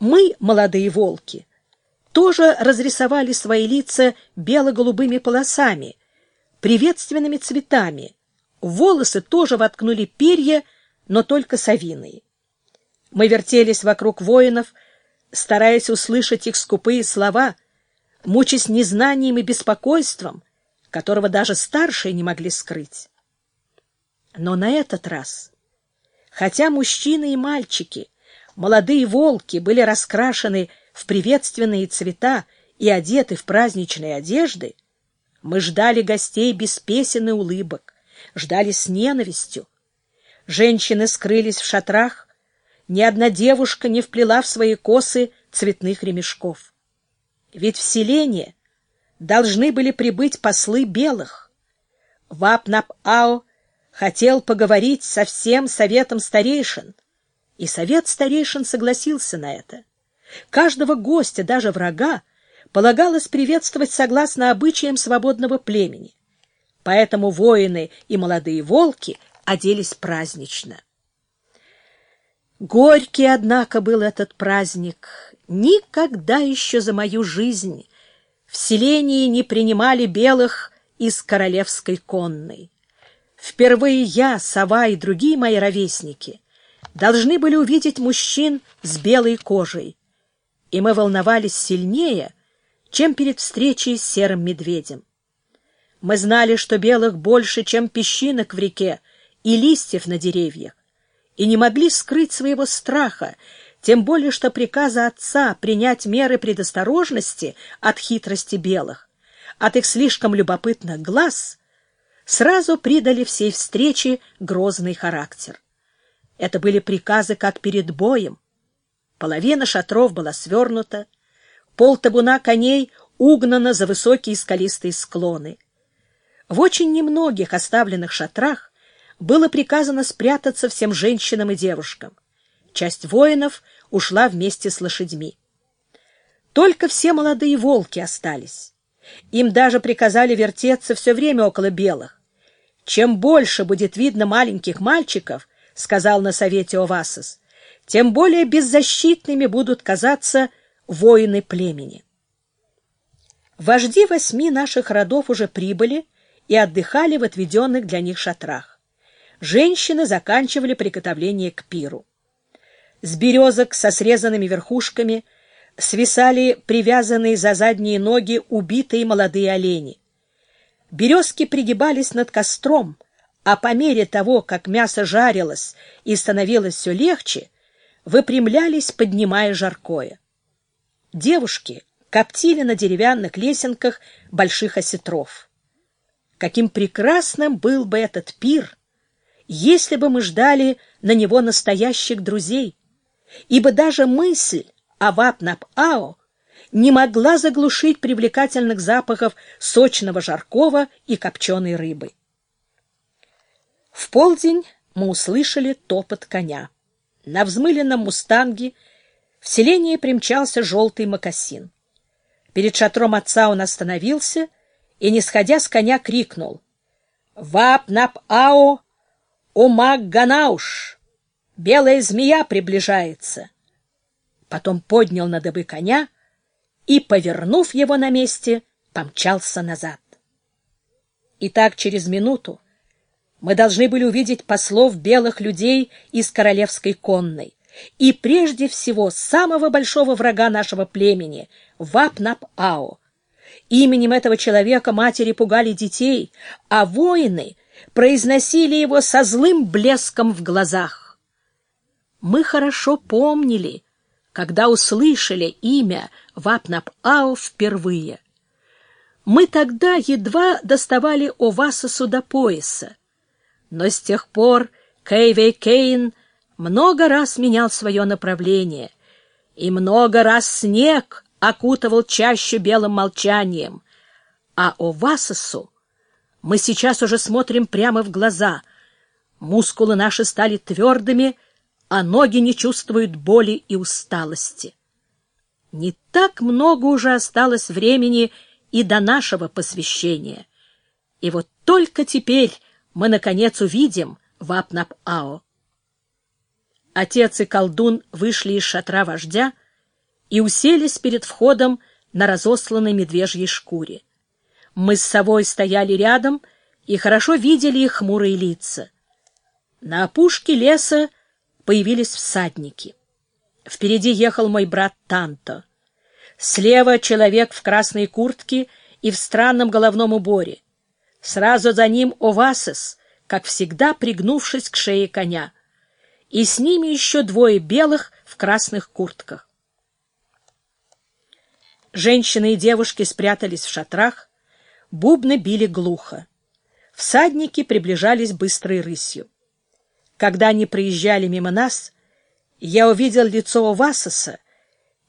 Мы, молодые волки, тоже разрисовали свои лица бело-голубыми полосами, приветственными цветами. волосы тоже воткнули перья, но только совиные. Мы вертелись вокруг воинов, стараясь услышать их скупые слова, мучаясь незнанием и беспокойством, которого даже старшие не могли скрыть. Но на этот раз, хотя мужчины и мальчики, молодые волки были раскрашены в приветственные цвета и одеты в праздничные одежды, мы ждали гостей без песен и улыбок, ждали с ненавистью. Женщины скрылись в шатрах, ни одна девушка не вплела в свои косы цветных ремешков. Ведь в селение должны были прибыть послы белых. Вапнап-Ао хотел поговорить со всем советом старейшин, и совет старейшин согласился на это. Каждого гостя, даже врага, полагалось приветствовать согласно обычаям свободного племени. Поэтому воины и молодые волки оделись празднично. Горький, однако, был этот праздник. Никогда еще за мою жизнь в селении не принимали белых из королевской конной. Впервые я, сова и другие мои ровесники должны были увидеть мужчин с белой кожей, и мы волновались сильнее, чем перед встречей с серым медведем. Мы знали, что белых больше, чем песчинок в реке и листьев на деревьях и не могли скрыть своего страха, тем более что приказа отца принять меры предосторожности от хитрости белых, от их слишком любопытных глаз, сразу придали всей встрече грозный характер. Это были приказы как перед боем. Половина шатров была свернута, пол табуна коней угнано за высокие скалистые склоны. В очень немногих оставленных шатрах было приказано спрятаться всем женщинам и девушкам. Часть воинов ушла вместе с лошадьми. Только все молодые волки остались. Им даже приказали вертеться все время около белых. Чем больше будет видно маленьких мальчиков, — сказал на совете Овасос, — тем более беззащитными будут казаться воины племени. Вожди восьми наших родов уже прибыли и отдыхали в отведенных для них шатрах женщины заканчивали приготовление к пиру. С березок со срезанными верхушками свисали привязанные за задние ноги убитые молодые олени. Березки пригибались над костром, а по мере того, как мясо жарилось и становилось все легче, выпрямлялись, поднимая жаркое. Девушки коптили на деревянных лесенках больших осетров. Каким прекрасным был бы этот пир, если бы мы ждали на него настоящих друзей, ибо даже мысль о Вапнап-Ао не могла заглушить привлекательных запахов сочного жаркого и копченой рыбы. В полдень мы услышали топот коня. На взмыленном мустанге в селение примчался желтый мокасин. Перед шатром отца он остановился и, не сходя с коня, крикнул «Вап-нап-ао Умак Ганауш! Белая змея приближается!» Потом поднял на дыбы коня и, повернув его на месте, помчался назад. И так через минуту мы должны были увидеть послов белых людей из королевской конной и прежде всего самого большого врага нашего племени — Вапнап-Ао. Именем этого человека матери пугали детей, а воины произносили его со злым блеском в глазах. Мы хорошо помнили, когда услышали имя Вапнап-Ау впервые. Мы тогда едва доставали Овасосу до пояса, но с тех пор Кейвей Кейн много раз менял свое направление, и много раз снег окутывал чаще белым молчанием, а Овасосу мы сейчас уже смотрим прямо в глаза. Мускулы наши стали твердыми, а ноги не чувствуют боли и усталости. Не так много уже осталось времени и до нашего посвящения. И вот только теперь мы, наконец, увидим Вапнап-Ао. Отец и колдун вышли из шатра вождя и уселись перед входом на разосланной медвежьей шкуре. Мы с совой стояли рядом и хорошо видели их хмурые лица. На опушке леса появились всадники. Впереди ехал мой брат Танто. Слева человек в красной куртке и в странном головном уборе. Сразу за ним Овасес, как всегда пригнувшись к шее коня. И с ними еще двое белых в красных куртках. Женщины и девушки спрятались в шатрах, бубны били глухо. Всадники приближались быстрой рысью. Когда они проезжали мимо нас, я увидел лицо Овасоса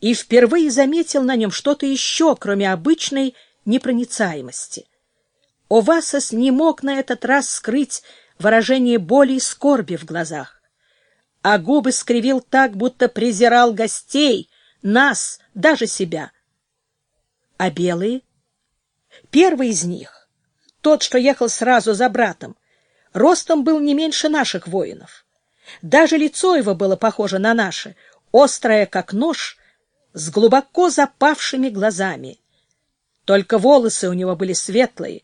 и впервые заметил на нем что-то еще, кроме обычной непроницаемости. Овасос не мог на этот раз скрыть выражение боли и скорби в глазах, а губы скривил так, будто презирал гостей, нас, даже себя. А белые? Первый из них, тот, что ехал сразу за братом, ростом был не меньше наших воинов. Даже лицо его было похоже на наше, острое, как нож, с глубоко запавшими глазами. Только волосы у него были светлые,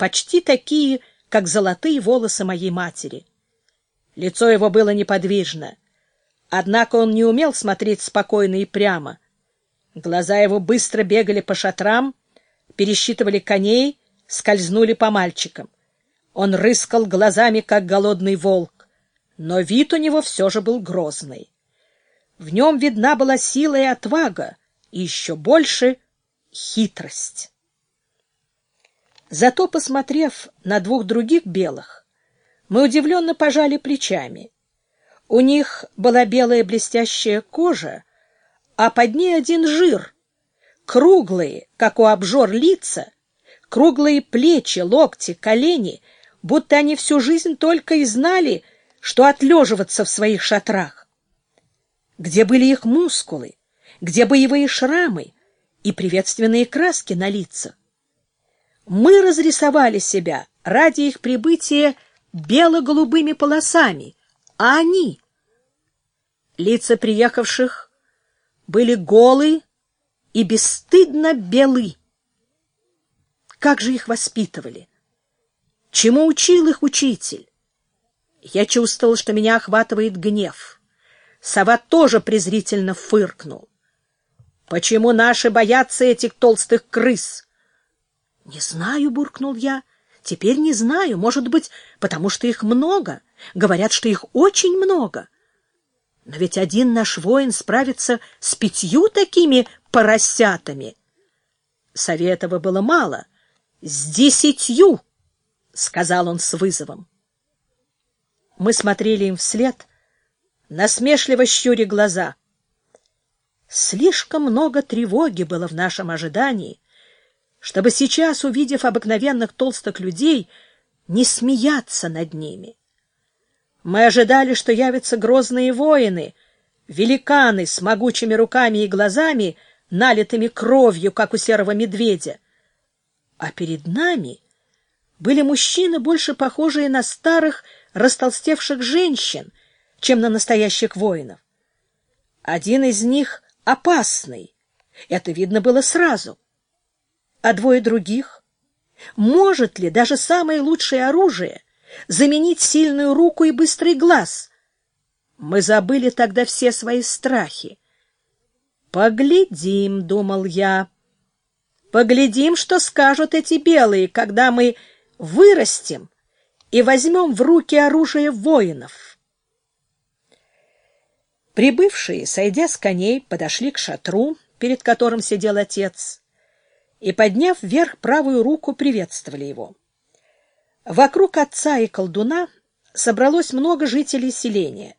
почти такие, как золотые волосы моей матери. Лицо его было неподвижно. Однако он не умел смотреть спокойно и прямо. Глаза его быстро бегали по шатрам, пересчитывали коней, скользнули по мальчикам. Он рыскал глазами, как голодный волк, но вид у него все же был грозный. В нем видна была сила и отвага, и еще больше хитрость. Зато, посмотрев на двух других белых, мы удивленно пожали плечами. У них была белая блестящая кожа, а под ней один жир, круглые, как у обжор лица, круглые плечи, локти, колени, будто они всю жизнь только и знали, что отлеживаться в своих шатрах. Где были их мускулы? Где боевые шрамы и приветственные краски на лицах? Мы разрисовали себя ради их прибытия бело-голубыми полосами, а они... Лица приехавших были голы и бесстыдно белы. Как же их воспитывали? Чему учил их учитель? Я чувствовал, что меня охватывает гнев. Сова тоже презрительно фыркнул. «Почему наши боятся этих толстых крыс?» «Не знаю», — буркнул я. «Теперь не знаю. Может быть, потому что их много. Говорят, что их очень много. Но ведь один наш воин справится с пятью такими поросятами». Сове этого было мало. «С десятью!» — сказал он с вызовом. Мы смотрели им вслед, насмешливо щуря глаза. Слишком много тревоги было в нашем ожидании, чтобы сейчас, увидев обыкновенных толстых людей, не смеяться над ними. Мы ожидали, что явятся грозные воины, великаны с могучими руками и глазами, налитыми кровью, как у серого медведя. А перед нами были мужчины, больше похожие на старых, растолстевших женщин, чем на настоящих воинов. Один из них опасный, это видно было сразу. А двое других? Может ли даже самое лучшее оружие заменить сильную руку и быстрый глаз? Мы забыли тогда все свои страхи. «Поглядим», — думал я, — «поглядим, что скажут эти белые, когда мы вырастем и возьмем в руки оружие воинов». Прибывшие, сойдя с коней, подошли к шатру, перед которым сидел отец, и, подняв вверх правую руку, приветствовали его. Вокруг отца и колдуна собралось много жителей селения,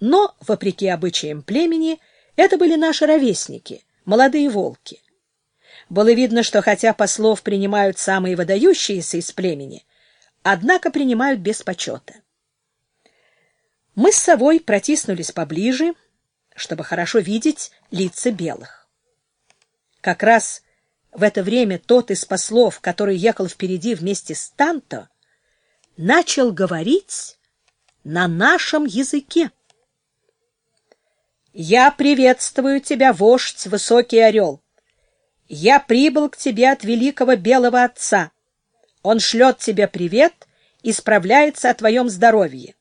но, вопреки обычаям племени, это были наши ровесники, молодые волки. Было видно, что хотя послов принимают самые выдающиеся из племени, однако принимают без почета. Мы с совой протиснулись поближе, чтобы хорошо видеть лица белых. Как раз в это время тот из послов, который ехал впереди вместе с Танто, начал говорить на нашем языке. Я приветствую тебя, вождь, высокий орел. Я прибыл к тебе от великого белого отца. Он шлет тебе привет и справляется о твоем здоровье.